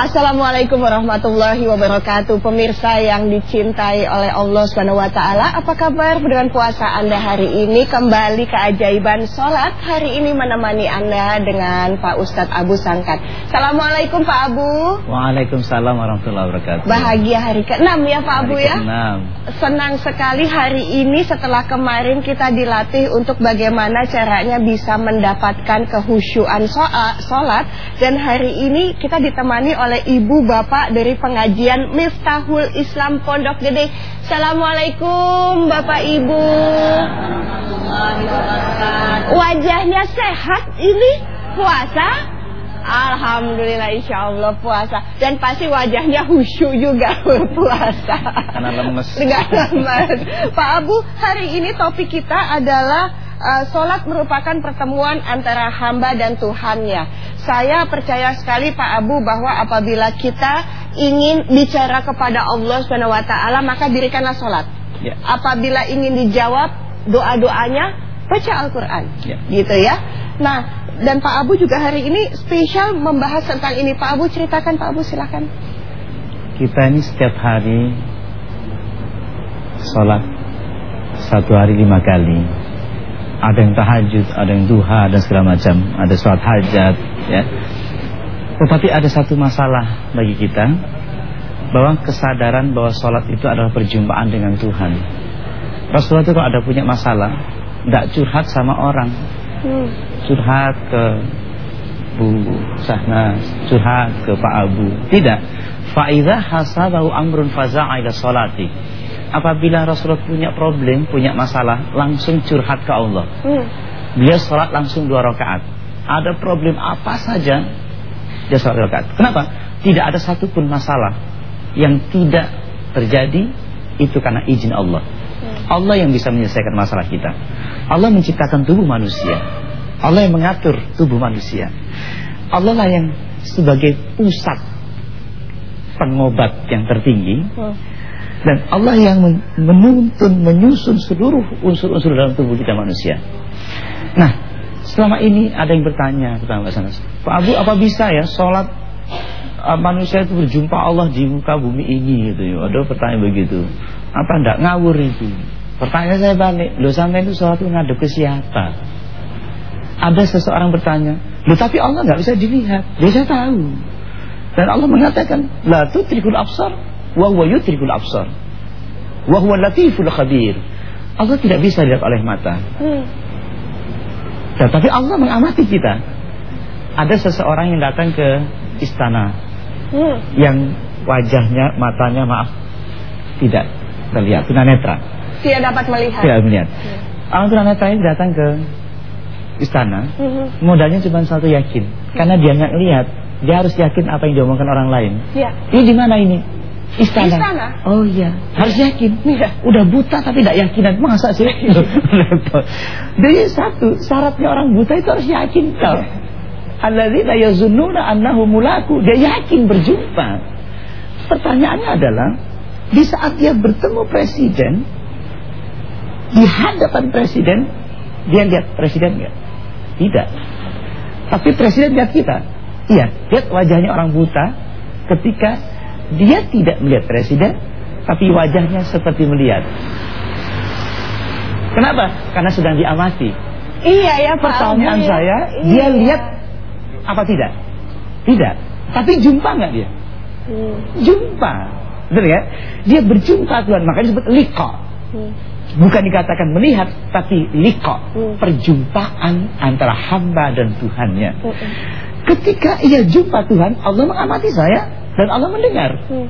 Assalamualaikum warahmatullahi wabarakatuh Pemirsa yang dicintai oleh Allah taala, apa kabar dengan puasa Anda hari ini? Kembali keajaiban salat hari ini menemani Anda dengan Pak Ustadz Abu Sangkat. Assalamualaikum Pak Abu. Waalaikumsalam warahmatullahi wabarakatuh. Bahagia hari ke-6 ya Pak Abu ya. ke-6. Senang sekali hari ini setelah kemarin kita dilatih untuk bagaimana caranya bisa mendapatkan kehusyuan salat dan hari ini kita ditemani oleh oleh ibu bapak dari pengajian Miftahul Islam Pondok Gede. Assalamualaikum bapak ibu. Wajahnya sehat ini puasa. Alhamdulillah insya Allah puasa Dan pasti wajahnya khusyuk juga puasa Karena lemes lemes Pak Abu hari ini topik kita adalah uh, Sholat merupakan pertemuan antara hamba dan Tuhannya saya percaya sekali Pak Abu bahwa apabila kita ingin bicara kepada Allah Subhanahu wa taala maka dirikanlah salat. Ya. Apabila ingin dijawab doa-doanya baca Al-Qur'an. Ya. Gitu ya. Nah, dan Pak Abu juga hari ini spesial membahas tentang ini. Pak Abu ceritakan Pak Abu silakan. Kita ini setiap hari sholat satu hari lima kali ada yang tahajud, ada yang duha dan segala macam, ada sholat hajat, ya. Tetapi ada satu masalah bagi kita bahwa kesadaran bahwa sholat itu adalah perjumpaan dengan Tuhan. Rasulullah itu kalau ada punya masalah, tidak curhat sama orang, hmm. curhat ke Bu Sahna, curhat ke Pak Abu, tidak. Faidah hasabahu amrun faza'a ila sholati apabila Rasulullah punya problem, punya masalah, langsung curhat ke Allah. Hmm. Dia sholat langsung dua rakaat. Ada problem apa saja, dia sholat dua rakaat. Kenapa? Tidak ada satupun masalah yang tidak terjadi itu karena izin Allah. Hmm. Allah yang bisa menyelesaikan masalah kita. Allah menciptakan tubuh manusia. Allah yang mengatur tubuh manusia. Allah lah yang sebagai pusat pengobat yang tertinggi. Hmm dan Allah yang menuntun, menyusun seluruh unsur-unsur dalam tubuh kita manusia. Nah, selama ini ada yang bertanya pertama sana, Pak Abu apa bisa ya sholat uh, manusia itu berjumpa Allah di muka bumi ini gitu ya? Ada pertanyaan begitu. Apa ndak ngawur itu? Pertanyaan saya balik, lo sampai itu sholat itu ngadep ke siapa? Ada seseorang bertanya, lo tapi Allah nggak bisa dilihat. Dia saya tahu. Dan Allah mengatakan, la tutrikul absar wa huwa yudrikul absar wa huwa latiful khabir. Allah tidak bisa dilihat oleh mata. Hmm. Tetapi Allah mengamati kita. Ada seseorang yang datang ke istana hmm. yang wajahnya, matanya maaf tidak terlihat tunanetra. Tidak dapat melihat. Tidak melihat. Hmm. Orang tunanetra ini datang ke istana, hmm. modalnya cuma satu yakin. Karena dia nggak lihat, dia harus yakin apa yang diomongkan orang lain. Ya. Ini di mana ini? Istana. Istana. Oh iya, harus yakin. Iya. Udah buta tapi tidak yakinan. Masa sih? Jadi satu, syaratnya orang buta itu harus yakin tau. Alladzina yazunnuna annahu mulaku. Dia yakin berjumpa. Pertanyaannya adalah di saat dia bertemu presiden di hadapan presiden dia lihat presiden enggak? Tidak. Tapi presiden lihat kita. Iya, lihat wajahnya orang buta ketika dia tidak melihat presiden Tapi wajahnya seperti melihat Kenapa? Karena sedang diamati Iya ya Pak Pertanyaan ya. saya iya. Dia lihat apa tidak? Tidak Tapi jumpa nggak dia? Hmm. Jumpa Betul ya? Dia berjumpa Tuhan Makanya disebut liko hmm. Bukan dikatakan melihat Tapi liko hmm. Perjumpaan antara hamba dan Tuhannya hmm. Ketika ia jumpa Tuhan Allah mengamati saya dan Allah mendengar. Hmm.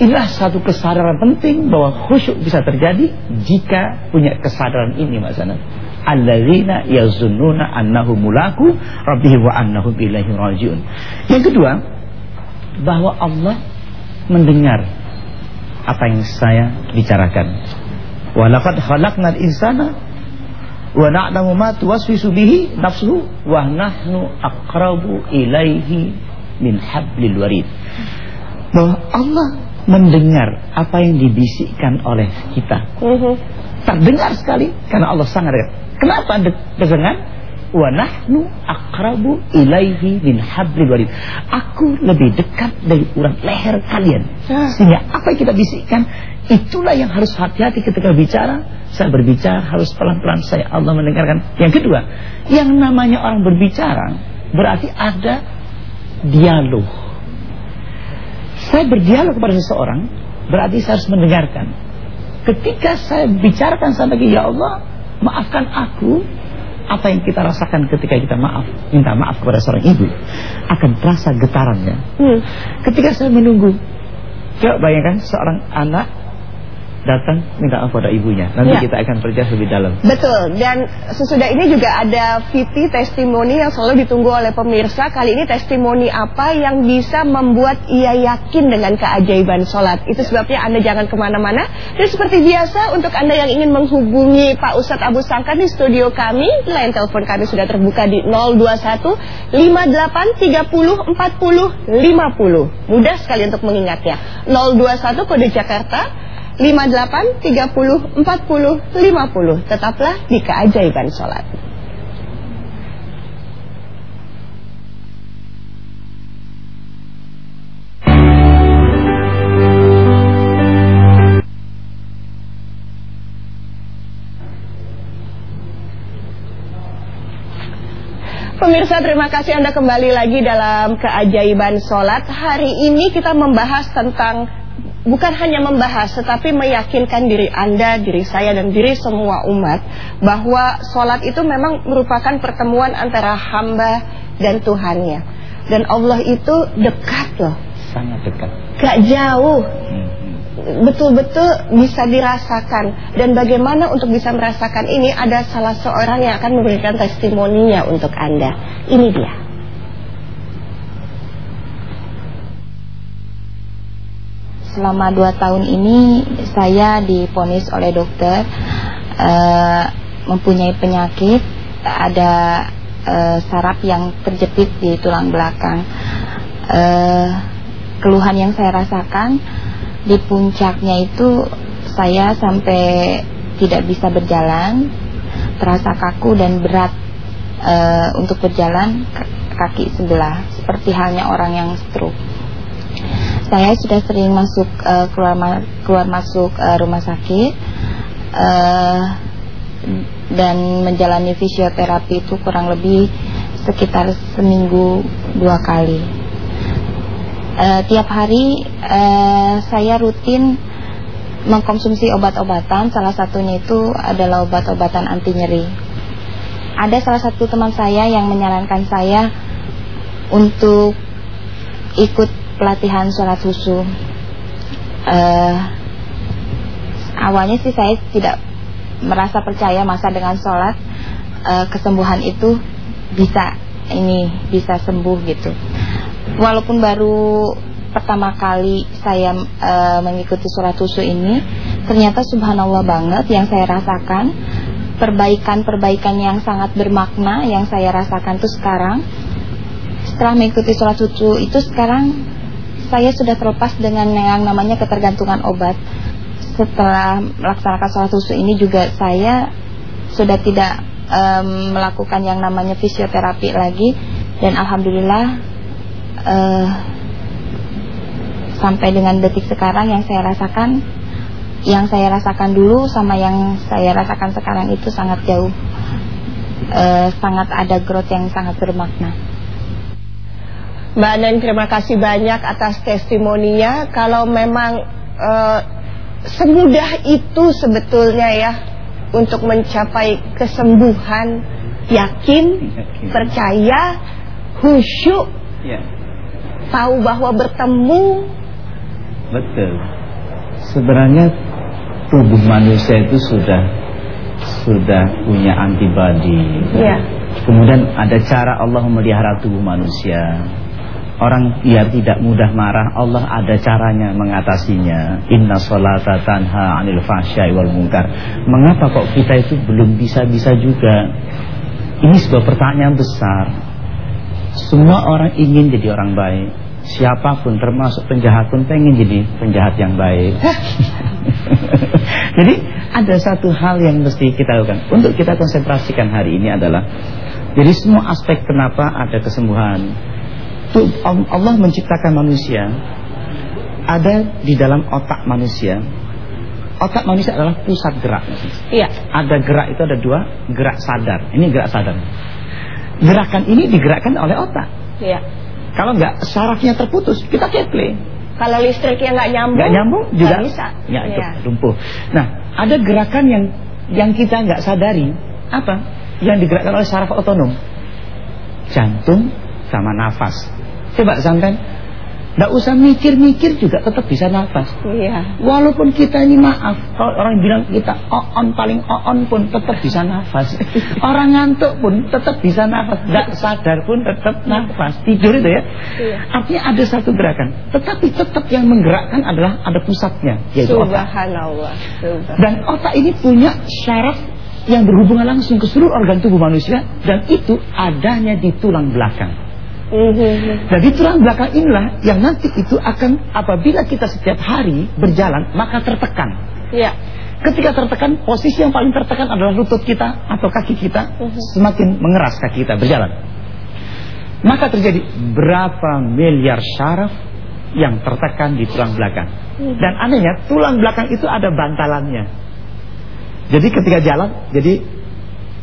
Inilah satu kesadaran penting bahwa khusyuk bisa terjadi jika punya kesadaran ini Mas Sana. Alladzina yazunnuna annahu mulaku rabbihi wa annahum ilaihi rajiun. Yang kedua, bahwa Allah mendengar apa yang saya bicarakan. Wa laqad khalaqnal insana wa na'lamu ma tuwaswisu bihi nafsuhu wa nahnu aqrabu ilaihi min hablil warid bahwa Allah mendengar apa yang dibisikkan oleh kita. -hmm. Terdengar sekali karena Allah sangat dekat. Kenapa terdengar? Wa nahnu aqrabu ilaihi min hablil warid. Aku lebih dekat dari urat leher kalian. Ah. Sehingga apa yang kita bisikkan itulah yang harus hati-hati ketika bicara. Saya berbicara harus pelan-pelan saya Allah mendengarkan. Yang kedua, yang namanya orang berbicara berarti ada dialog. Saya berdialog kepada seseorang berarti saya harus mendengarkan. Ketika saya bicarakan sama dia, ya Allah, maafkan aku apa yang kita rasakan ketika kita maaf minta maaf kepada seorang ibu akan terasa getarannya hmm. ketika saya menunggu coba bayangkan seorang anak datang minta maaf pada ibunya. Nanti ya. kita akan perjelas lebih dalam. Betul. Dan sesudah ini juga ada VT testimoni yang selalu ditunggu oleh pemirsa. Kali ini testimoni apa yang bisa membuat ia yakin dengan keajaiban sholat. Itu sebabnya Anda jangan ke mana-mana. Dan seperti biasa untuk Anda yang ingin menghubungi Pak Ustadz Abu Sangkan di studio kami, line telepon kami sudah terbuka di 021 58 30 40 50. Mudah sekali untuk mengingatnya. 021 kode Jakarta 58 30 40 50. Tetaplah di keajaiban sholat. Pemirsa terima kasih Anda kembali lagi dalam keajaiban sholat Hari ini kita membahas tentang bukan hanya membahas tetapi meyakinkan diri Anda, diri saya dan diri semua umat bahwa sholat itu memang merupakan pertemuan antara hamba dan Tuhannya. Dan Allah itu dekat loh. Sangat dekat. Gak jauh. Hmm. Betul-betul bisa dirasakan Dan bagaimana untuk bisa merasakan ini Ada salah seorang yang akan memberikan testimoninya untuk Anda Ini dia selama dua tahun ini saya diponis oleh dokter uh, mempunyai penyakit ada uh, saraf yang terjepit di tulang belakang. Uh, keluhan yang saya rasakan di puncaknya itu saya sampai tidak bisa berjalan, terasa kaku dan berat uh, untuk berjalan kaki sebelah, seperti halnya orang yang stroke saya sudah sering masuk uh, keluar ma keluar masuk uh, rumah sakit uh, dan menjalani fisioterapi itu kurang lebih sekitar seminggu dua kali. Uh, tiap hari uh, saya rutin mengkonsumsi obat-obatan, salah satunya itu adalah obat-obatan anti nyeri. Ada salah satu teman saya yang menyarankan saya untuk ikut pelatihan sholat susu uh, awalnya sih saya tidak merasa percaya masa dengan sholat uh, kesembuhan itu bisa ini bisa sembuh gitu. Walaupun baru pertama kali saya uh, mengikuti sholat susu ini ternyata subhanallah banget yang saya rasakan. Perbaikan-perbaikan yang sangat bermakna yang saya rasakan tuh sekarang. Setelah mengikuti sholat susu itu sekarang saya sudah terlepas dengan yang namanya ketergantungan obat. Setelah melaksanakan sholat susu ini juga saya sudah tidak um, melakukan yang namanya fisioterapi lagi dan alhamdulillah uh, sampai dengan detik sekarang yang saya rasakan yang saya rasakan dulu sama yang saya rasakan sekarang itu sangat jauh uh, sangat ada growth yang sangat bermakna. Mbak Neng terima kasih banyak atas testimoninya. Kalau memang uh, semudah itu sebetulnya ya untuk mencapai kesembuhan, yakin, percaya, khusyuk, ya. tahu bahwa bertemu. Betul. Sebenarnya tubuh manusia itu sudah sudah punya antibodi. Ya. Kemudian ada cara Allah memelihara tubuh manusia. Orang biar tidak mudah marah Allah ada caranya mengatasinya. Inna sholata tanha anil fahsyai wal munkar. Mengapa kok kita itu belum bisa-bisa juga? Ini sebuah pertanyaan besar. Semua orang ingin jadi orang baik. Siapa pun termasuk penjahat pun pengen jadi penjahat yang baik. Jadi ada satu hal yang mesti kita lakukan. Untuk kita konsentrasikan hari ini adalah Jadi semua aspek kenapa ada kesembuhan. Allah menciptakan manusia ada di dalam otak manusia. Otak manusia adalah pusat gerak. Iya. Ada gerak itu ada dua, gerak sadar. Ini gerak sadar. Gerakan ini digerakkan oleh otak. Iya. Kalau nggak sarafnya terputus, kita keple. Kalau listriknya nggak nyambung, nggak nyambung juga nggak bisa. Ya, itu Iya. lumpuh. Nah, ada gerakan yang yang kita nggak sadari apa? Yang digerakkan oleh saraf otonom, jantung sama nafas. Coba sampai nggak usah mikir-mikir juga tetap bisa nafas. Iya. Walaupun kita ini maaf, kalau orang bilang kita on paling on pun tetap bisa nafas. Orang ngantuk pun tetap bisa nafas. Nggak sadar pun tetap nafas. Tidur itu ya. Iya. Artinya ada satu gerakan, tetapi tetap yang menggerakkan adalah ada pusatnya, yaitu otak. Subhanallah. Subhanallah. Dan otak ini punya syaraf yang berhubungan langsung ke seluruh organ tubuh manusia dan itu adanya di tulang belakang. Mhm. Dan di tulang belakang inilah yang nanti itu akan apabila kita setiap hari berjalan maka tertekan. Iya. Ketika tertekan, posisi yang paling tertekan adalah lutut kita atau kaki kita Mhm. semakin mengeras kaki kita berjalan. Maka terjadi berapa miliar syaraf yang tertekan di tulang belakang. Mhm. Dan anehnya tulang belakang itu ada bantalannya. Jadi ketika jalan, jadi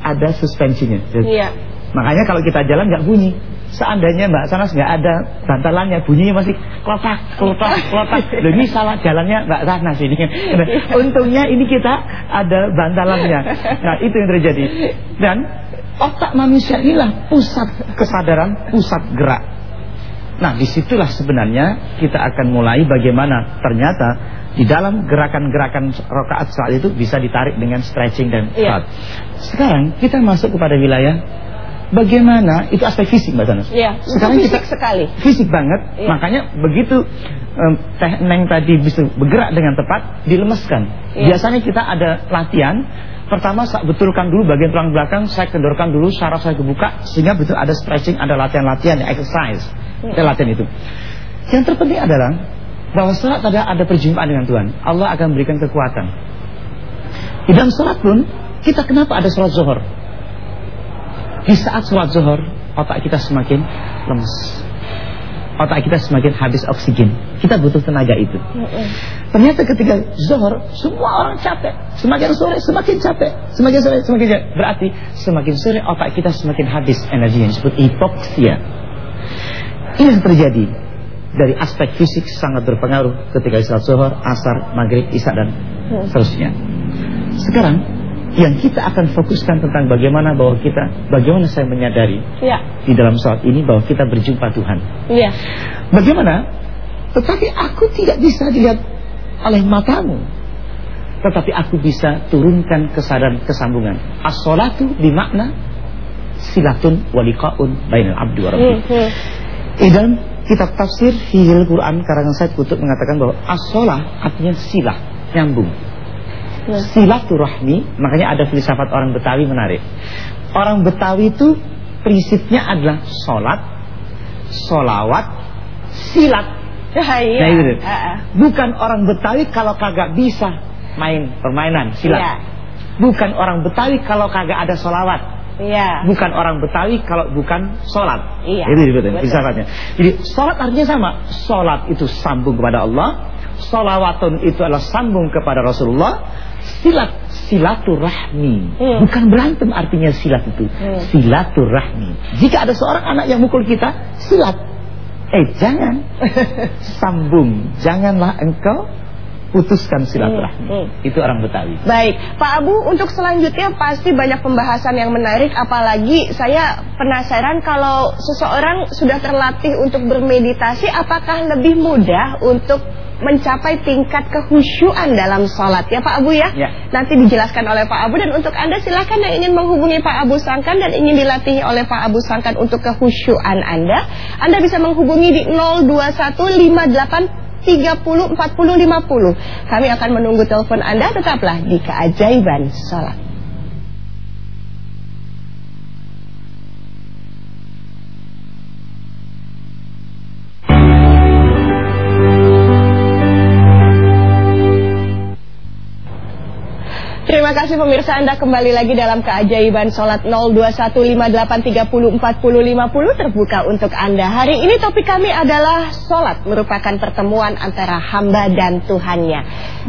ada suspensinya. Jadi- Iya. Makanya kalau kita jalan nggak bunyi. Seandainya Mbak Sanas nggak ada bantalannya, bunyinya masih klotak, klotak, klotak. Loh, ini salah jalannya Mbak Sanas ini. Nah, untungnya ini kita ada bantalannya. Nah itu yang terjadi. Dan otak manusia inilah pusat kesadaran, pusat gerak. Nah di situlah sebenarnya kita akan mulai bagaimana ternyata di dalam gerakan-gerakan rokaat saat itu bisa ditarik dengan stretching dan Iya. saat. Sekarang kita masuk kepada wilayah bagaimana itu aspek fisik Mbak Sanas. Iya. Sekarang Fisik kita sekali. fisik banget. Iya. Makanya begitu em, Teh Neng tadi bisa bergerak dengan tepat, dilemeskan. Iya. Biasanya kita ada latihan. Pertama saya betulkan dulu bagian tulang belakang, saya kendorkan dulu saraf saya kebuka sehingga betul ada stretching, ada latihan-latihan, exercise. Kita latihan itu. Yang terpenting adalah bahwa saat ada ada perjumpaan dengan Tuhan, Allah akan berikan kekuatan. Di dalam sholat pun kita kenapa ada sholat zuhur? Di saat sholat zuhur, otak kita semakin lemes. Otak kita semakin habis oksigen. Kita butuh tenaga itu. Ternyata ketika zuhur, semua orang capek. Semakin sore semakin capek. Semakin sore semakin capek. Berarti semakin sore otak kita semakin habis energi yang disebut hipoksia. Ini yang terjadi dari aspek fisik sangat berpengaruh ketika sholat zuhur, asar, maghrib, isya dan seterusnya. Sekarang yang kita akan fokuskan tentang bagaimana bahwa kita, bagaimana saya menyadari Iya. di dalam sholat ini bahwa kita berjumpa Tuhan. Iya. Bagaimana? Tetapi aku tidak bisa dilihat oleh matamu. Tetapi aku bisa turunkan kesadaran kesambungan. As-salatu bimakna silatun waliqaun bainal abdi wa rabbi. Mhm. Di dalam kitab tafsir Hihil Quran karangan Said Kutub mengatakan bahwa as-salah artinya silah, nyambung. Nah. Silaturahmi, makanya ada filsafat orang Betawi menarik. Orang Betawi itu prinsipnya adalah sholat, solawat, silat. Ah, Iya. Nah, itu. Ah, ah. Bukan orang Betawi kalau kagak bisa main permainan silat. Iya. Bukan orang Betawi kalau kagak ada solawat. Iya. Bukan orang Betawi kalau bukan sholat. Iya. Itu Betul. filsafatnya. Jadi sholat artinya sama. Sholat itu sambung kepada Allah. Solawatun itu adalah sambung kepada Rasulullah. Silat silaturahmi. Hmm. Bukan berantem artinya silat itu. Hmm. Silaturahmi. Jika ada seorang anak yang mukul kita, silat. Eh jangan sambung. Janganlah engkau putuskan silaturahmi. Hmm, Itu orang Betawi. Baik, Pak Abu, untuk selanjutnya pasti banyak pembahasan yang menarik, apalagi saya penasaran kalau seseorang sudah terlatih untuk bermeditasi, apakah lebih mudah untuk mencapai tingkat kehusyuan dalam sholat ya Pak Abu ya? Ya. Nanti dijelaskan oleh Pak Abu dan untuk Anda silakan yang ingin menghubungi Pak Abu Sangkan dan ingin dilatih oleh Pak Abu Sangkan untuk kehusyuan Anda, Anda bisa menghubungi di 02158 30 40 50. Kami akan menunggu telepon Anda tetaplah di keajaiban salat. Terima kasih pemirsa Anda kembali lagi dalam keajaiban sholat 021583045050 terbuka untuk Anda. Hari ini topik kami adalah sholat merupakan pertemuan antara hamba dan Tuhannya.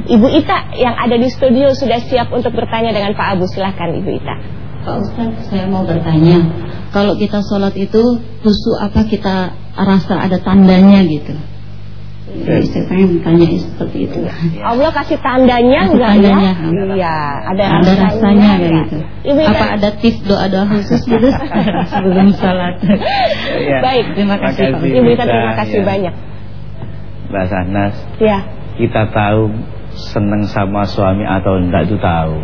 Ibu Ita yang ada di studio sudah siap untuk bertanya dengan Pak Abu. Silahkan Ibu Ita. Pak Ustaz, saya mau bertanya. Kalau kita sholat itu khusus apa kita rasa ada tandanya gitu? Saya tanya seperti itu. Allah kasih tandanya enggak ya? Iya, ada, Ada rasanya gitu. Ibu Apa ada tips doa-doa khusus gitu sebelum sholat? Ya. baik. Terima kasih, Pak. Ibu Ita Ita. terima kasih Ya. banyak. Mbak Sahnas, Ya. kita tahu seneng sama suami atau enggak itu tahu.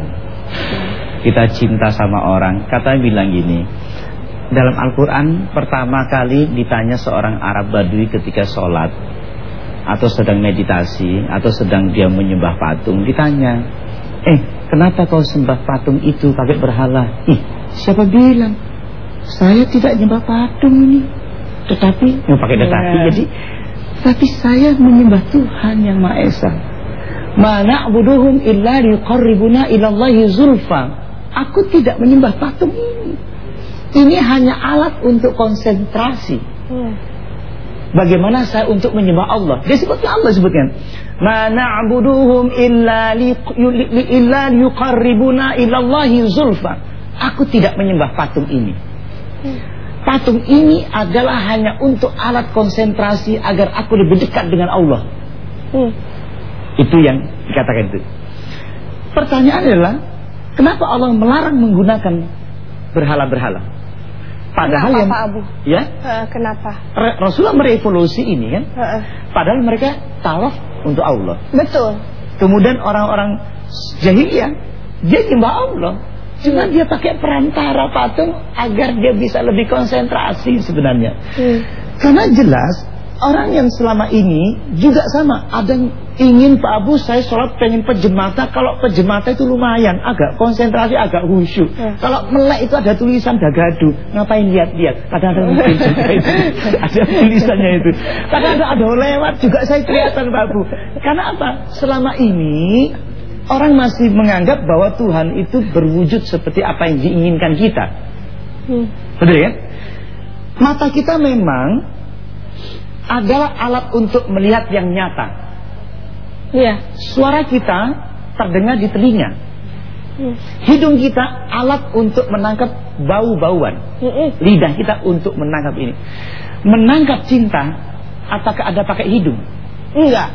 Kita cinta sama orang. Katanya bilang gini, dalam Al-Quran pertama kali ditanya seorang Arab Badui ketika sholat atau sedang meditasi atau sedang dia menyembah patung, ditanya, eh kenapa kau sembah patung itu pakai berhala? Ih, siapa bilang? Saya tidak nyembah patung ini. Tetapi, mau pakai tetapi Ya. jadi tapi saya menyembah Tuhan yang Maha Esa. Mana abuduhum illa liqarribuna ilallahi zulfa. Aku tidak menyembah patung ini. Ini hanya alat untuk konsentrasi. Hmm. Bagaimana saya untuk menyembah Allah? Dia sebutkan Allah sebutkan. Mana abuduhum illa li, illa liqarribuna ilallahi zulfa. Aku tidak menyembah patung ini. Patung ini adalah hanya untuk alat konsentrasi agar aku lebih dekat dengan Allah. Hmm. Itu yang dikatakan itu. Pertanyaan adalah, kenapa Allah melarang menggunakan berhala-berhala? Padahal Kenapa, yang Pak Abu? ya Eh, kenapa? Re- Rasulullah merevolusi ini kan. Heeh. Padahal mereka tawaf untuk Allah. Betul. Kemudian orang-orang jahiliyah dia nyembah Allah. Cuma dia pakai perantara patung agar dia bisa lebih konsentrasi sebenarnya. Hmm. Karena jelas orang yang selama ini juga sama. Ada yang ingin Pak Abu saya sholat pengen pejemata. Kalau pejemata itu lumayan, agak konsentrasi, agak khusyuk. Hmm. Kalau melek itu ada tulisan dagadu. Ngapain lihat-lihat? Kadang-kadang mungkin juga itu. Ada tulisannya itu. Kadang-kadang ada lewat juga saya kelihatan Pak Abu. Karena apa? Selama ini orang masih menganggap bahwa Tuhan itu berwujud seperti apa yang diinginkan kita. Hmm. Betul ya? Mata kita memang adalah alat untuk melihat yang nyata. Iya. Suara kita terdengar di telinga. Hmm. Hidung kita alat untuk menangkap bau-bauan. Hmm. Lidah kita untuk menangkap ini. Menangkap cinta, apakah ada pakai hidung? Enggak.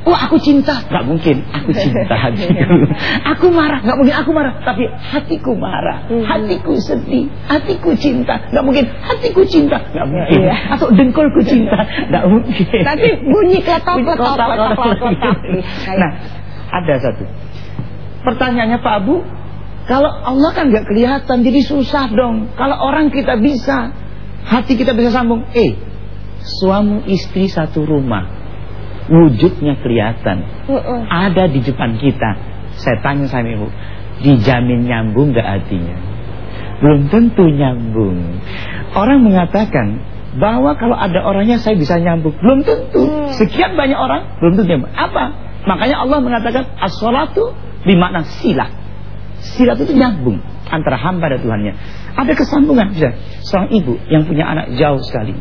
Wah aku cinta. Gak mungkin. Aku cinta. Hatiku Aku marah. Gak mungkin aku marah. Tapi hatiku marah. Mhm. Hatiku sedih. Hatiku cinta. Gak mungkin. Hatiku cinta. Gak mungkin. Iya. Atau dengkulku cinta. Gak mungkin. Tapi bunyi kletok, Bunyi kletok, kotak, kletok, kotak, kletok. kotak. Nah ada satu. Pertanyaannya Pak Abu Kalau Allah kan gak kelihatan Jadi susah dong. Kalau orang kita bisa Hati kita bisa sambung. Eh Suami istri satu rumah Wujudnya kelihatan Heeh. ada di depan kita. Saya tanya sama ibu, dijamin nyambung gak hatinya? Belum tentu nyambung. Orang mengatakan bahwa kalau ada orangnya saya bisa nyambung. Belum tentu. Hmm. Sekian banyak orang belum tentu nyambung. Apa? Makanya Allah mengatakan as-salatu bermakna sila. Sila itu nyambung antara hamba dan Tuhannya. Ada kesambungan. Bisa. Seorang ibu yang punya anak jauh sekali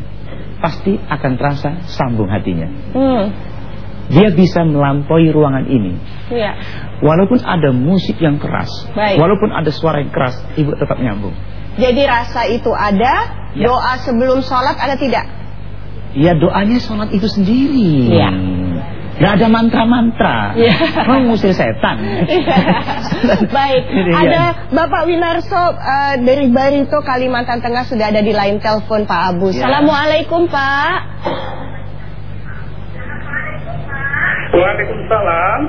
pasti akan terasa sambung hatinya. Hmm. Dia bisa melampaui ruangan ini. Iya. Walaupun ada musik yang keras, Baik. walaupun ada suara yang keras, ibu tetap nyambung. Jadi rasa itu ada, Ya. doa sebelum sholat ada tidak? Ya doanya sholat itu sendiri. Iya. Gak ada mantra-mantra. Iya. Mau ngusir setan. Baik, Iya. ada Bapak Winarso eh, dari Barito Kalimantan Tengah sudah ada di line telepon Pak Abu. Ya. Assalamualaikum Pak. Waalaikumsalam.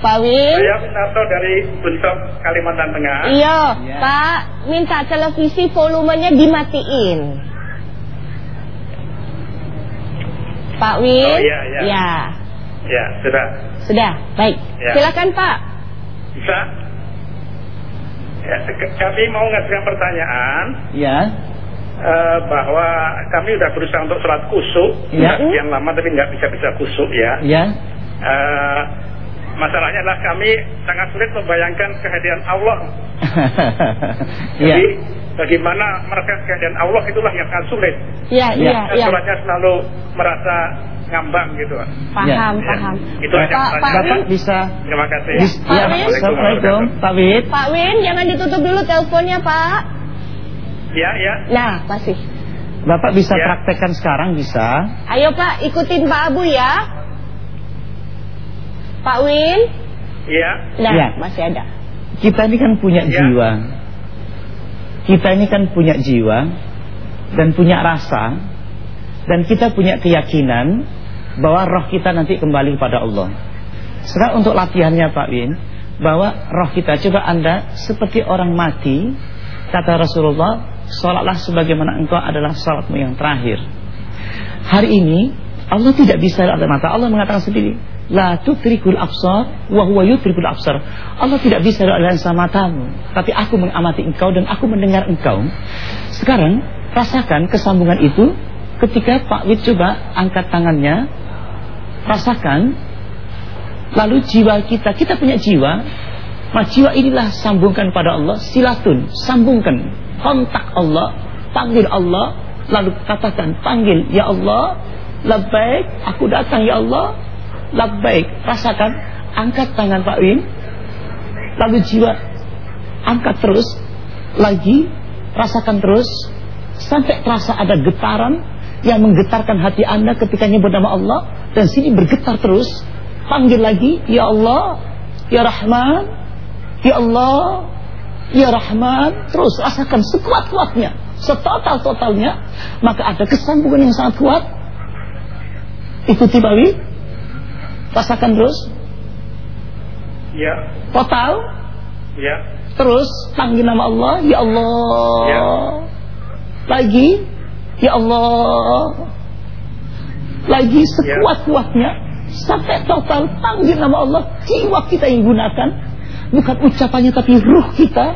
Pak Win. Saya Winarto dari Bunsok Kalimantan Tengah. Iya, Ya. Pak, minta televisi volumenya dimatiin. Pak Win. Oh, iya, iya. Ya, Ya, sudah. sudah. Baik. Ya. Silakan Pak. Bisa? Ya, kami mau ngasihkan pertanyaan ya. eh, bahwa kami udah berusaha untuk sholat kusuk Ya. Sekian lama tapi nggak bisa bisa kusuk ya. Ya. Eh, masalahnya adalah kami sangat sulit membayangkan kehadiran Allah. Iya. Jadi bagaimana merasakan kehadiran Allah itulah yang sangat sulit. Iya, iya, Dan iya. sholatnya selalu merasa ngambang gitu. Paham, Ya. paham. Itu aja Pak, pertanyaan. Pak Bapak Win, bisa Terima kasih. Bis- Pak ya, Win. Assalamualaikum Pak Wid Pak Win, jangan ditutup dulu teleponnya, Pak. Ya, ya. Nah, masih. Bapak bisa Ya. praktekkan sekarang bisa Ayo Pak, ikutin Pak Abu ya. Pak Win, Ya. nah Ya. masih ada. Kita ini kan punya Ya. jiwa Kita ini kan punya jiwa Dan punya rasa Dan kita punya keyakinan Bahwa roh kita nanti kembali kepada Allah Sekarang untuk latihannya Pak Win Bahwa roh kita Coba anda seperti orang mati Kata Rasulullah Sholatlah sebagaimana engkau adalah sholatmu yang terakhir Hari ini Allah tidak bisa lihat mata Allah mengatakan sendiri La tutrikul absar wa huwa yutrikul absar. Allah tidak bisa lihat sama matamu, tapi aku mengamati engkau dan aku mendengar engkau. Sekarang rasakan kesambungan itu ketika Pak Wid coba angkat tangannya. Rasakan lalu jiwa kita, kita punya jiwa. Nah, jiwa inilah sambungkan pada Allah, silatun, sambungkan kontak Allah, panggil Allah, lalu katakan panggil ya Allah, labbaik, aku datang ya Allah. Labbaik, rasakan angkat tangan Pak Win. Lalu jiwa angkat terus lagi, rasakan terus sampai terasa ada getaran yang menggetarkan hati Anda ketika nyebut nama Allah dan sini bergetar terus. Panggil lagi, ya Allah, ya Rahman, ya Allah, ya Rahman, terus rasakan sekuat-kuatnya, setotal-totalnya, maka ada kesambungan yang sangat kuat. Ikuti Pak Win. Rasakan terus. Ya. Total. Ya. Terus panggil nama Allah. Ya Allah. Ya. Lagi. Ya Allah. Lagi sekuat-kuatnya. Sampai total panggil nama Allah. Jiwa kita yang gunakan. Bukan ucapannya tapi ruh kita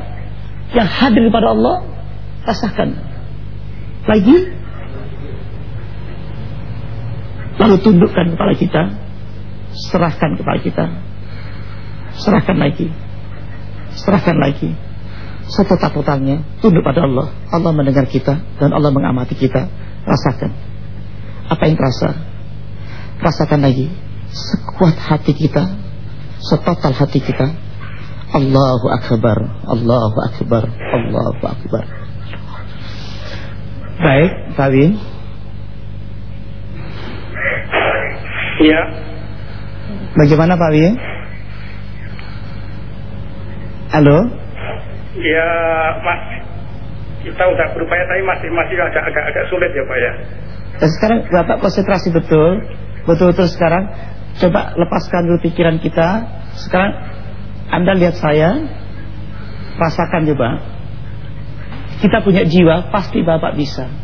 Yang hadir pada Allah. Rasakan. Lagi. Lalu tundukkan kepala kita Serahkan kepala kita. Serahkan lagi. Serahkan lagi. Setotal-totalnya Tunduk pada Allah. Allah mendengar kita Dan Allah mengamati kita. Rasakan. Apa yang terasa? Rasakan lagi. Sekuat hati kita. Setotal hati kita. Allahu Akbar. Allahu Akbar. Allahu Akbar. Baik Pak Win. Ya. Bagaimana Pak Win Halo? Ya, Mas. Kita udah berupaya tapi masih masih agak agak agak sulit ya, Pak ya. Dan sekarang Bapak konsentrasi betul Betul-betul sekarang. Coba lepaskan dulu pikiran kita. Sekarang Anda lihat saya. Rasakan coba. Kita punya jiwa Pasti Bapak bisa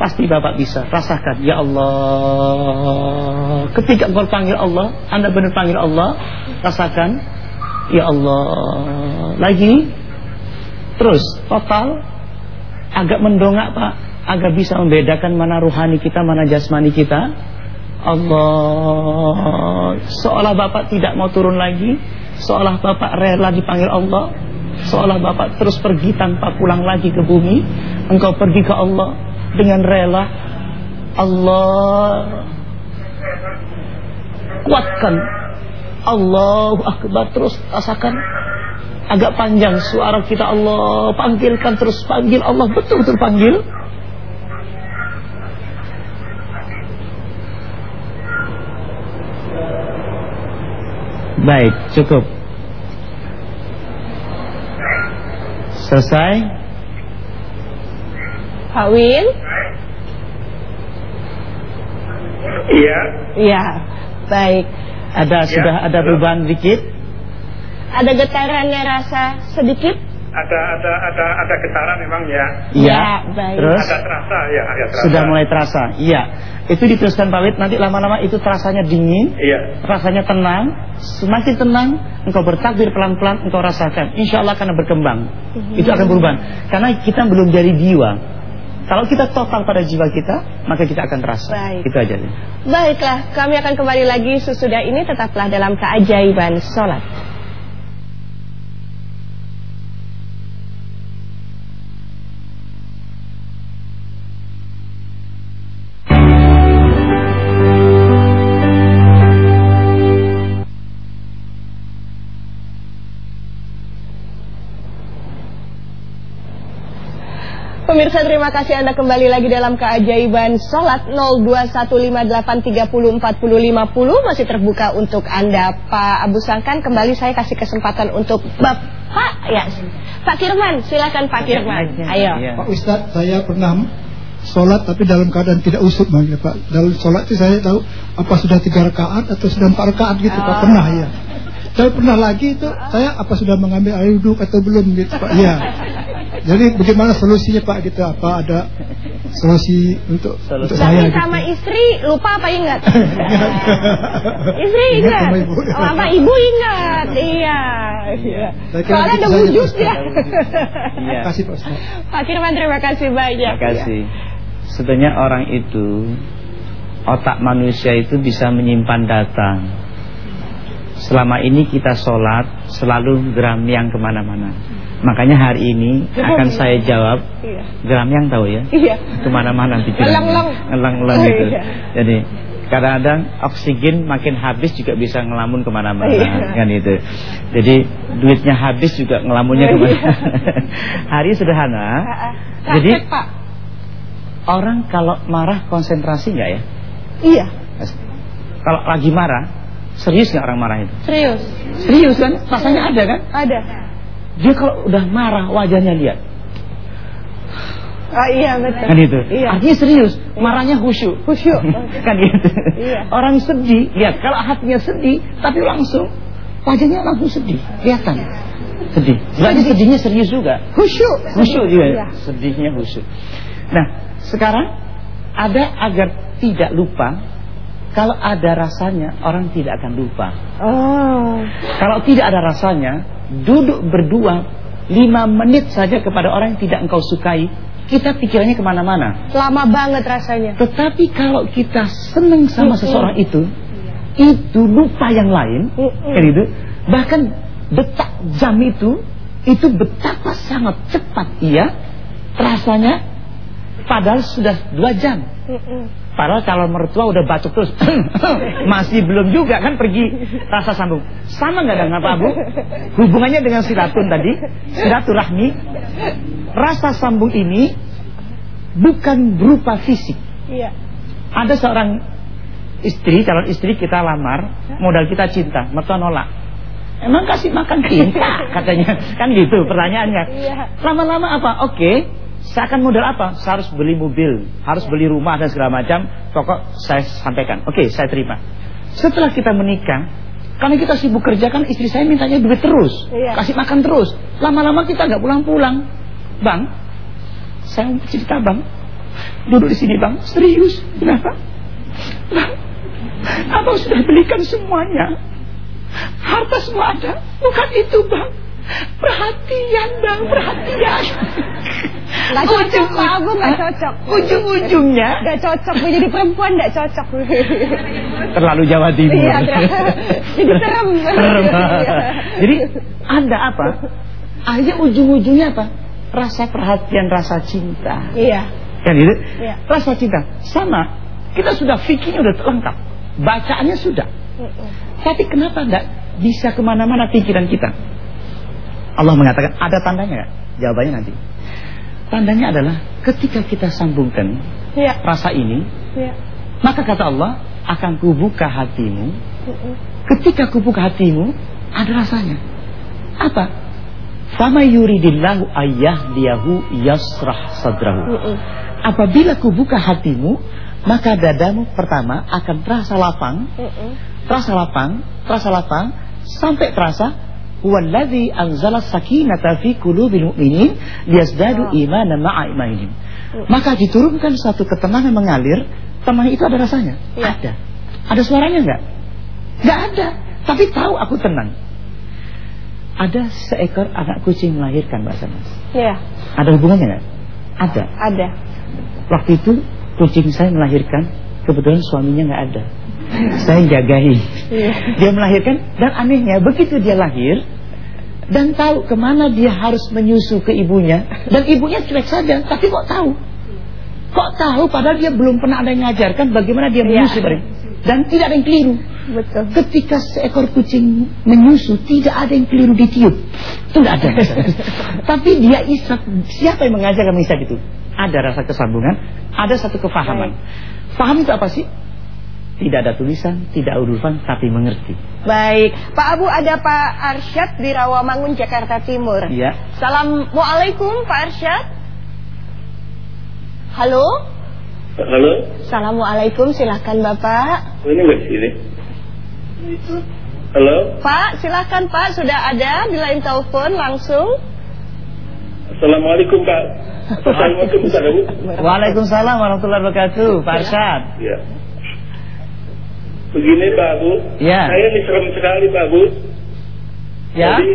Pasti Bapak bisa. Rasakan Ya Allah. Ketika engkau panggil Allah Anda benar panggil Allah Rasakan Ya Allah. Lagi Terus Total Agak mendongak Pak. Agak bisa membedakan mana ruhani kita Mana jasmani kita. Allah. Seolah Bapak tidak mau turun lagi Seolah Bapak rela dipanggil Allah Seolah Bapak terus pergi tanpa pulang lagi ke bumi Engkau pergi ke Allah Dengan rela Allah Kuatkan. Allahu Akbar. Terus rasakan Agak panjang suara kita. Allah Panggilkan terus panggil. Allah Betul-betul panggil. Baik, cukup. Selesai? Pak Win? Iya. Iya, baik. Ada sudah ada perubahan dikit? Ada getarannya rasa sedikit? Ada ada ada ada getaran memang ya. Ya, baik. Terus Ada terasa ya, ada terasa. sudah mulai terasa. Iya. Itu diteruskan Pak Wid nanti lama-lama itu terasanya dingin, Iya. rasanya tenang, semakin tenang engkau bertakbir pelan-pelan engkau rasakan. Insya Allah akan berkembang. Itu akan berubah. Karena kita belum dari jiwa. Kalau kita total pada jiwa kita, maka kita akan terasa. Baik. Itu aja. Baiklah, kami akan kembali lagi sesudah ini tetaplah dalam keajaiban sholat. Pemirsa terima kasih Anda kembali lagi dalam keajaiban Salat 021583404050 masih terbuka untuk Anda Pak Abu Sangkan kembali saya kasih kesempatan untuk Bapak ya Pak Kirman silakan Pak Kirman ayo Iya. Pak Ustadz, saya pernah sholat tapi dalam keadaan tidak usut bang ya Pak. Dalam sholat itu saya tahu apa sudah tiga rakaat atau sudah empat rakaat gitu Pak. Pernah ya. Saya pernah lagi itu saya apa sudah mengambil air wudhu atau belum gitu Pak. Iya. Jadi bagaimana solusinya Pak gitu? Apa ada solusi untuk Solusi. untuk saya? Tapi Gitu? sama istri lupa apa ingat? istri ingat. sama ibu. Oh, apa ibu ingat? Iya. iya. Soalnya ada wujud Ustaz. ya. Iya. Terima kasih Pak Ustadz. Pak Firman terima kasih banyak. Terima kasih. Sebenarnya orang itu otak manusia itu bisa menyimpan data. Selama ini kita sholat selalu geram yang ke mana-mana. Makanya hari ini akan saya jawab Iya. geram yang tahu ya. Iya. Ke mana-mana pikiran. Ngelang-ngelang. Oh, gitu. iya. Jadi kadang-kadang oksigen makin habis juga bisa ngelamun ke mana-mana Iya. kan itu. Jadi duitnya habis juga ngelamunnya Oh, ke mana. iya. Hari sederhana. Jadi Pak. Orang kalau marah konsentrasi nggak ya? Iya, Kalau lagi marah, serius nggak orang marah itu? serius. Serius kan? Rasanya ada kan? Ada. Dia kalau udah marah wajahnya lihat, Oh iya betul. kan itu. Iya. Artinya serius, marahnya khusyuk. Khusyuk. kan gitu. Iya. Orang sedih, lihat kalau hatinya sedih, tapi langsung wajahnya langsung sedih, kelihatan. Sedih. Berarti sedihnya serius juga. Khusyuk. Khusyuk juga. Iya. Sedihnya khusyuk. Nah, sekarang ada agar tidak lupa. Kalau ada rasanya, orang tidak akan lupa. Oh. Kalau tidak ada rasanya, duduk berdua lima menit saja kepada orang yang tidak engkau sukai, kita pikirannya ke mana-mana. Lama banget rasanya. Tetapi kalau kita senang sama Mm-mm. seseorang itu, itu lupa yang lain, Mm-mm. kan itu. Bahkan detak jam itu, itu betapa sangat cepat ia rasanya, padahal sudah dua jam. Padahal calon mertua udah batuk terus Masih belum juga kan pergi rasa sambung Sama nggak dengan Pak Abu? Hubungannya dengan silatun tadi Silaturahmi Rasa sambung ini Bukan berupa fisik Iya. Ada seorang istri, calon istri kita lamar Modal kita cinta, mertua nolak Emang kasih makan cinta katanya Kan gitu pertanyaannya Iya. Lama-lama apa? Oke saya akan modal apa? Saya harus beli mobil, harus beli rumah dan segala macam. Pokok saya sampaikan. Oke, saya terima. Setelah kita menikah, karena kita sibuk kerja kan istri saya mintanya duit terus, Iya. kasih makan terus. Lama-lama kita nggak pulang-pulang. Bang, saya mau cerita bang. Duduk di sini bang, serius. Kenapa? Bang, abang sudah belikan semuanya. Harta semua ada. Bukan itu bang. Perhatian bang, perhatian. Nggak cocok Pak Abu, nggak cocok. Ujung-ujungnya Nggak cocok, Bu. jadi perempuan nggak cocok. terlalu Jawa Timur. Iya, jadi serem. Serem. Iya. Jadi ada apa? Akhirnya ujung-ujungnya apa? Rasa perhatian, rasa cinta. Iya. Kan itu? Iya. Rasa cinta. Sama. Kita sudah fikirnya udah lengkap. Bacaannya sudah. Tapi kenapa enggak bisa ke mana-mana pikiran kita? Allah mengatakan ada tandanya nggak? Jawabannya nanti. Tandanya adalah ketika kita sambungkan Iya. rasa ini, Iya. maka kata Allah akan kubuka hatimu. Mm-mm. Ketika kubuka hatimu, ada rasanya. Apa? Fama yuridillahu ayyah diyahu yasrah sadrahu. Apabila kubuka hatimu, maka dadamu pertama akan terasa lapang, terasa lapang, terasa lapang, sampai terasa Walladzi anzala sakinata fi qulubil mu'minin liyazdadu imanan ma'a imanihim. Maka diturunkan satu ketenangan mengalir, tenang itu ada rasanya. Iya. Ada. Ada suaranya enggak? Enggak ada. Tapi tahu aku tenang. Ada seekor anak kucing melahirkan Mbak Sanas. Iya. Ada hubungannya enggak? Ada. Ada. Waktu itu kucing saya melahirkan, kebetulan suaminya nggak ada. Saya jagain. Iya. Dia melahirkan dan anehnya begitu dia lahir dan tahu ke mana dia harus menyusu ke ibunya dan ibunya cuek saja, tapi kok tahu? Kok tahu padahal dia belum pernah ada yang ngajarkan bagaimana dia Iya. menyusu dari- dan tidak ada yang keliru. Betul. Ketika seekor kucing menyusu tidak ada yang keliru ditiup. Itu tidak ada. Tapi dia isap. Siapa yang mengajarkan mengisap itu? Ada rasa kesambungan, ada satu kefahaman. Paham itu apa sih? Tidak ada tulisan, tidak ada hurufan, tapi mengerti. Baik, Pak Abu ada Pak Arsyad di Rawamangun, Jakarta Timur. Iya. Assalamualaikum Pak Arsyad. Halo. Halo, Assalamualaikum, silahkan Bapak. Oh, ini nggak di sini. Halo, Pak, silahkan Pak, sudah ada di lain telepon langsung. Assalamualaikum Pak. Assalamualaikum Abu. Waalaikumsalam warahmatullahi wabarakatuh, Pak Arsyad. Ya. Begini Pak Abu. Ya. Saya ini serem sekali Pak Abu. Ya. Jadi,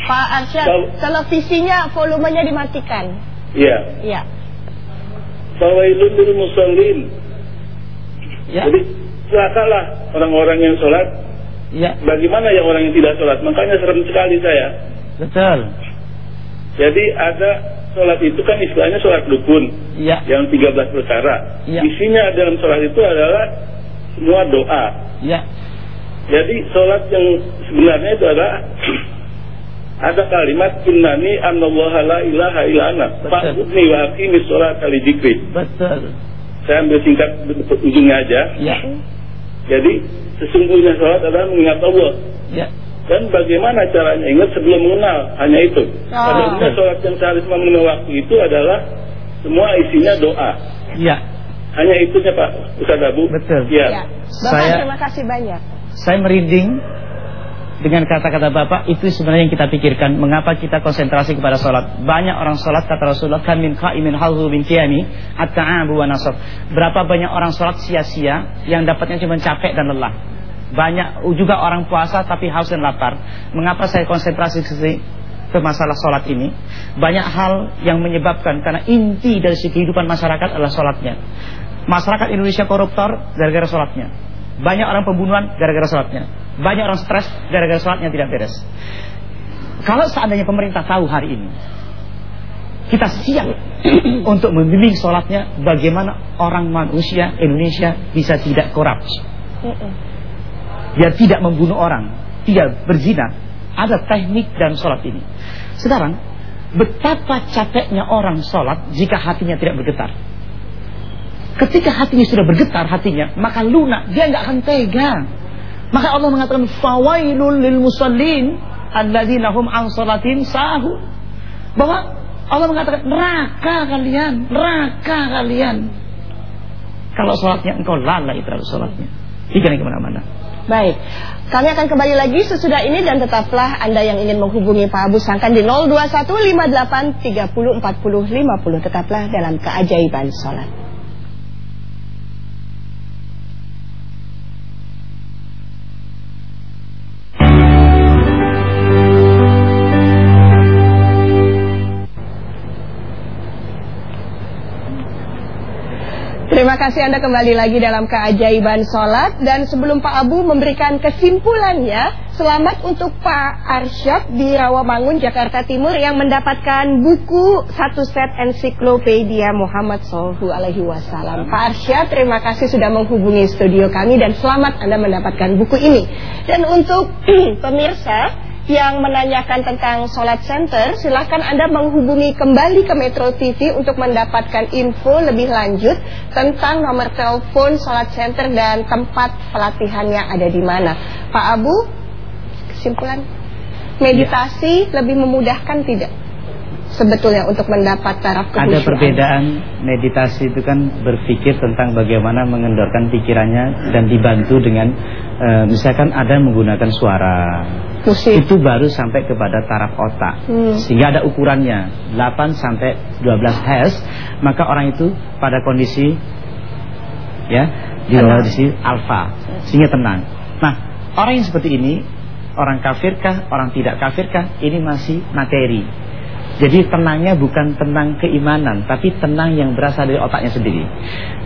Pak Arsyad, Tahu. televisinya volumenya dimatikan. ya. Ya. Fawailun lil musallin. Ya. Jadi celakalah orang-orang yang sholat. Ya, Bagaimana yang orang yang tidak sholat? Makanya serem sekali saya. betul. Jadi ada sholat itu kan istilahnya sholat dukun Ya, yang 13 perkara. Iya. Isinya dalam sholat itu adalah semua doa. ya, Jadi sholat yang sebenarnya itu adalah ada kalimat innani anallaha la ilaha illa ana fa'budni wa aqimis sholat kali dzikri. betul. Saya ambil singkat ujungnya aja. Ya, Jadi sesungguhnya sholat adalah mengingat Allah. ya, Dan bagaimana caranya ingat sebelum mengenal hanya itu. Ah. Padahal sholat yang seharusnya mengenal waktu itu adalah semua isinya doa. ya. Hanya itunya Pak Ustaz Abu. Betul. Ya. Ya. Bapak Saya- terima kasih banyak. Saya merinding dengan kata-kata Bapak itu sebenarnya yang kita pikirkan mengapa kita konsentrasi kepada sholat banyak orang sholat kata Rasulullah kan min qa'imin halhu min qiyami at-ta'abu wa nasab berapa banyak orang sholat sia-sia yang dapatnya cuma capek dan lelah banyak juga orang puasa tapi haus dan lapar mengapa saya konsentrasi ke masalah sholat ini banyak hal yang menyebabkan karena inti dari kehidupan masyarakat adalah sholatnya masyarakat Indonesia koruptor gara-gara sholatnya banyak orang pembunuhan gara-gara sholatnya banyak orang stres gara-gara sholatnya tidak beres kalau seandainya pemerintah tahu hari ini kita siap untuk membimbing sholatnya bagaimana orang manusia Indonesia bisa tidak korup Mm-mm. dia tidak membunuh orang, tidak berzina. Ada teknik dalam sholat ini. Sekarang, betapa capeknya orang sholat jika hatinya tidak bergetar. Ketika hatinya sudah bergetar hatinya, maka lunak, dia nggak akan tega. Maka Allah mengatakan, fawailul lil musallin alladzina an sahu. Bahwa Allah mengatakan, neraka kalian, neraka kalian. Kalau sholatnya engkau lalai terhadap sholatnya. Jangan ke mana-mana. Baik, kami akan kembali lagi sesudah ini dan tetaplah Anda yang ingin menghubungi Pak Abu Sangkan di 02158304050 tetaplah dalam keajaiban sholat. Terima kasih Anda kembali lagi dalam keajaiban sholat. Dan sebelum Pak Abu memberikan kesimpulannya Selamat untuk Pak Arsyad di Rawamangun, Jakarta Timur Yang mendapatkan buku satu set ensiklopedia Muhammad Sallallahu Alaihi Wasallam. Pak Arsyad terima kasih sudah menghubungi studio kami Dan selamat Anda mendapatkan buku ini. Dan untuk pemirsa yang menanyakan tentang Solat Center, silahkan Anda menghubungi kembali ke Metro TV untuk mendapatkan info lebih lanjut tentang nomor telepon Solat Center dan tempat pelatihannya ada di mana. Pak Abu, kesimpulan, meditasi lebih memudahkan tidak? Sebetulnya untuk mendapat taraf Ada kehusyuan. perbedaan meditasi itu kan berpikir tentang bagaimana mengendorkan pikirannya dan dibantu dengan eh, misalkan ada yang menggunakan suara. Musik. Itu baru sampai kepada taraf otak. Hmm. Sehingga ada ukurannya 8 sampai 12 Hz, maka orang itu pada kondisi ya di kondisi alfa sehingga tenang. Nah, orang yang seperti ini orang kafirkah, orang tidak kafirkah, ini masih materi. Jadi tenangnya bukan tenang keimanan, tapi tenang yang berasal dari otaknya sendiri.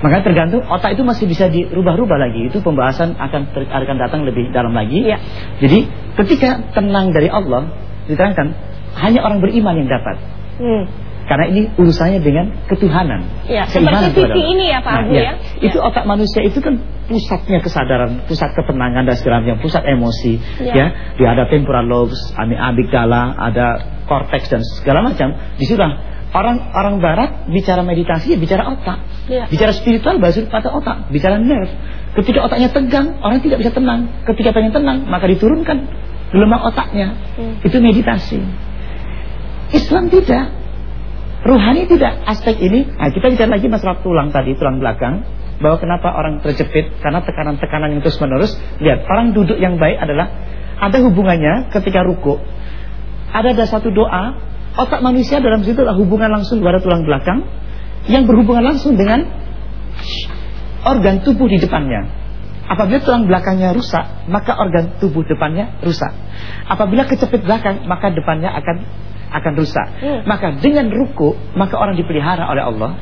Maka tergantung otak itu masih bisa dirubah-rubah lagi. Itu pembahasan akan akan datang lebih dalam lagi. Ya. Jadi ketika tenang dari Allah diterangkan hanya orang beriman yang dapat. Hmm. Karena ini urusannya dengan ketuhanan. Ya, seperti ini ya Pak Nah, Abu ya. ya. Itu otak manusia itu kan pusatnya kesadaran, pusat ketenangan dan segala macam, pusat emosi, Ya. ya. Dia ada temporal lobes, ami- amigdala, ada korteks dan segala macam. Di situ orang orang barat bicara meditasi ya bicara otak. Ya. Bicara spiritual bahasa pada otak, bicara nerve. Ketika otaknya tegang, orang tidak bisa tenang. Ketika pengen tenang, maka diturunkan lemak otaknya. Hmm. Itu meditasi. Islam tidak. Ruhani tidak aspek ini. Nah, kita bicara lagi masalah tulang tadi, tulang belakang. Bahwa kenapa orang terjepit karena tekanan-tekanan yang terus menerus. Lihat, orang duduk yang baik adalah ada hubungannya ketika ruku. Ada ada satu doa, otak manusia dalam situ adalah hubungan langsung kepada tulang belakang yang berhubungan langsung dengan organ tubuh di depannya. Apabila tulang belakangnya rusak, maka organ tubuh depannya rusak. Apabila kecepit belakang, maka depannya akan akan rusak. Hmm. Maka dengan ruku, maka orang dipelihara oleh Allah.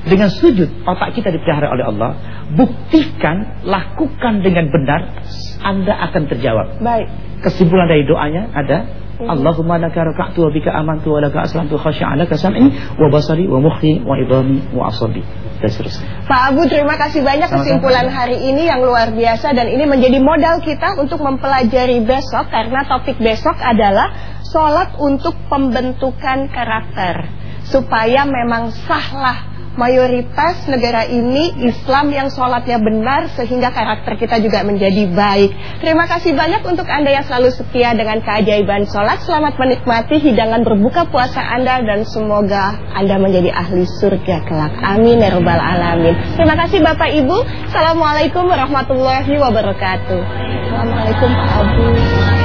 Dengan sujud, otak kita dipelihara oleh Allah. Buktikan, lakukan dengan benar, Anda akan terjawab. Baik. Kesimpulan dari doanya ada Hmm. Allahumma laka raka'tu wa bika amantu wa laka aslamtu khashi'an laka sam'i wa basari wa mukhi wa idhami wa asabi dan seterusnya. Pak Abu terima kasih banyak Sama-sama. kesimpulan hari ini yang luar biasa dan ini menjadi modal kita untuk mempelajari besok karena topik besok adalah sholat untuk pembentukan karakter supaya memang sahlah mayoritas negara ini Islam yang sholatnya benar sehingga karakter kita juga menjadi baik. Terima kasih banyak untuk Anda yang selalu setia dengan keajaiban sholat. Selamat menikmati hidangan berbuka puasa Anda dan semoga Anda menjadi ahli surga kelak. Amin ya rabbal alamin. Terima kasih Bapak Ibu. Assalamualaikum warahmatullahi wabarakatuh. Assalamualaikum Pak Abu.